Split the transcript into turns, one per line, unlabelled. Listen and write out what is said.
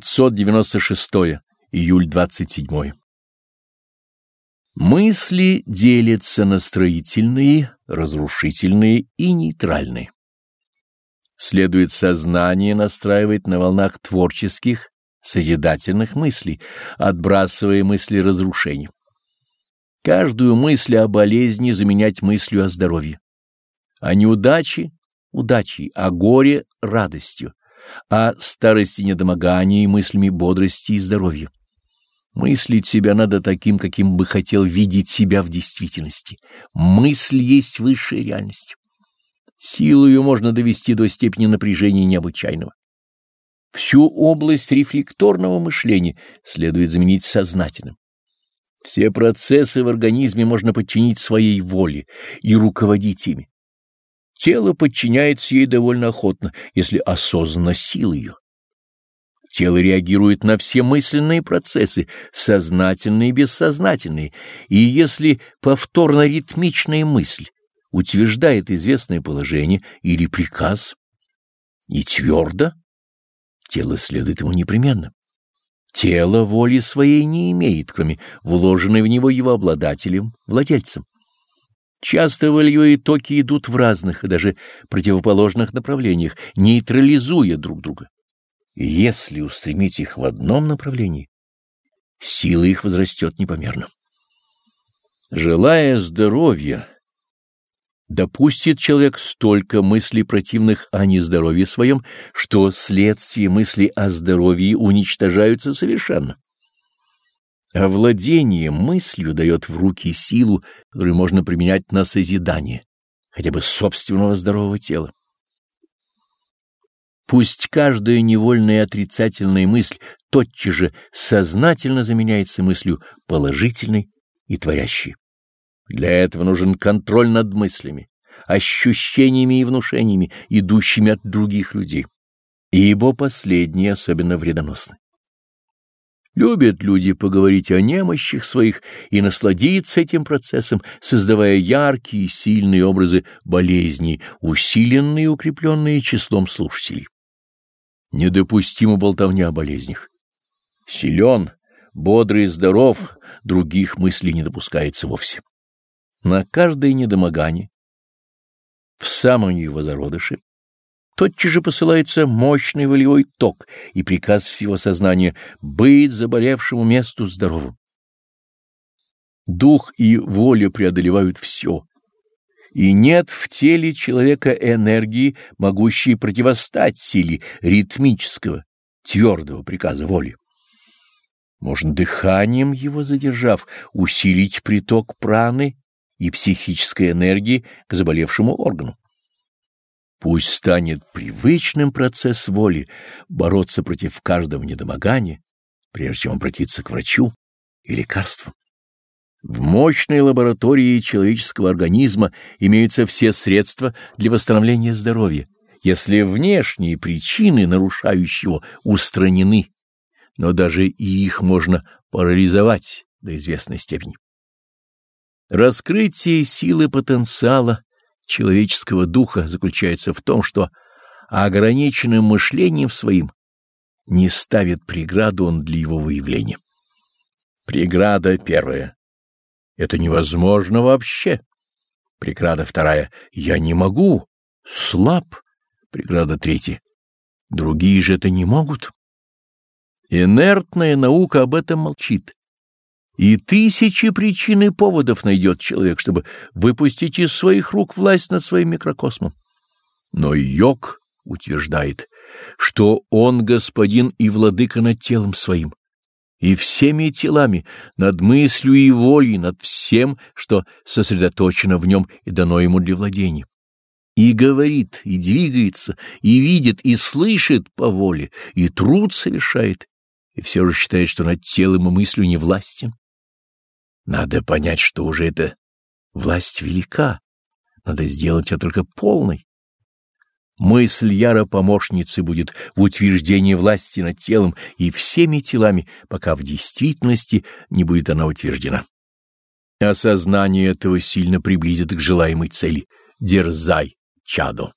596 июль 27 Мысли делятся на строительные, разрушительные и нейтральные. Следует сознание настраивать на волнах творческих, созидательных мыслей, отбрасывая мысли разрушения. Каждую мысль о болезни заменять мыслью о здоровье, о неудаче — удачей, о горе — радостью, о старости недомогании мыслями бодрости и здоровья. Мыслить себя надо таким, каким бы хотел видеть себя в действительности. Мысль есть высшая реальность. Силу ее можно довести до степени напряжения необычайного. Всю область рефлекторного мышления следует заменить сознательным. Все процессы в организме можно подчинить своей воле и руководить ими. Тело подчиняется ей довольно охотно, если осознанно сила ее. Тело реагирует на все мысленные процессы, сознательные и бессознательные, и если повторно-ритмичная мысль утверждает известное положение или приказ, и твердо, тело следует ему непременно. Тело воли своей не имеет, кроме вложенной в него его обладателем, владельцем. Часто волевые токи идут в разных и даже противоположных направлениях, нейтрализуя друг друга. И если устремить их в одном направлении, сила их возрастет непомерно. Желая здоровья, допустит человек столько мыслей противных о нездоровье своем, что следствие мыслей о здоровье уничтожаются совершенно. Овладение мыслью дает в руки силу, которую можно применять на созидание, хотя бы собственного здорового тела. Пусть каждая невольная отрицательная мысль тотчас же сознательно заменяется мыслью положительной и творящей. Для этого нужен контроль над мыслями, ощущениями и внушениями, идущими от других людей, ибо последние особенно вредоносны. Любят люди поговорить о немощах своих и насладиться этим процессом, создавая яркие и сильные образы болезней, усиленные и укрепленные числом слушателей. Недопустима болтовня о болезнях. Силен, бодрый здоров, других мыслей не допускается вовсе. На каждое недомогание, в самом его зародыше, тотчас же посылается мощный волевой ток и приказ всего сознания быть заболевшему месту здоровым. Дух и воля преодолевают все, и нет в теле человека энергии, могущей противостать силе ритмического, твердого приказа воли. Можно дыханием его задержав, усилить приток праны и психической энергии к заболевшему органу. Пусть станет привычным процесс воли бороться против каждого недомогания, прежде чем обратиться к врачу и лекарствам. В мощной лаборатории человеческого организма имеются все средства для восстановления здоровья, если внешние причины, нарушающие его, устранены, но даже и их можно парализовать до известной степени. Раскрытие силы потенциала человеческого духа заключается в том, что ограниченным мышлением своим не ставит преграду он для его выявления. Преграда первая это невозможно вообще. Преграда вторая. Я не могу. Слаб. Преграда третья. Другие же это не могут. Инертная наука об этом молчит. И тысячи причин и поводов найдет человек, чтобы выпустить из своих рук власть над своим микрокосмом. Но йог утверждает, что он господин и владыка над телом своим, и всеми телами, над мыслью и волей, над всем, что сосредоточено в нем и дано ему для владения. И говорит, и двигается, и видит, и слышит по воле, и труд совершает, и все же считает, что над телом и мыслью не властен. Надо понять, что уже эта власть велика, надо сделать ее только полной. Мысль яро помощницы будет в утверждении власти над телом и всеми телами, пока в действительности не будет она утверждена. Осознание этого сильно приблизит к желаемой цели. Дерзай, чадо!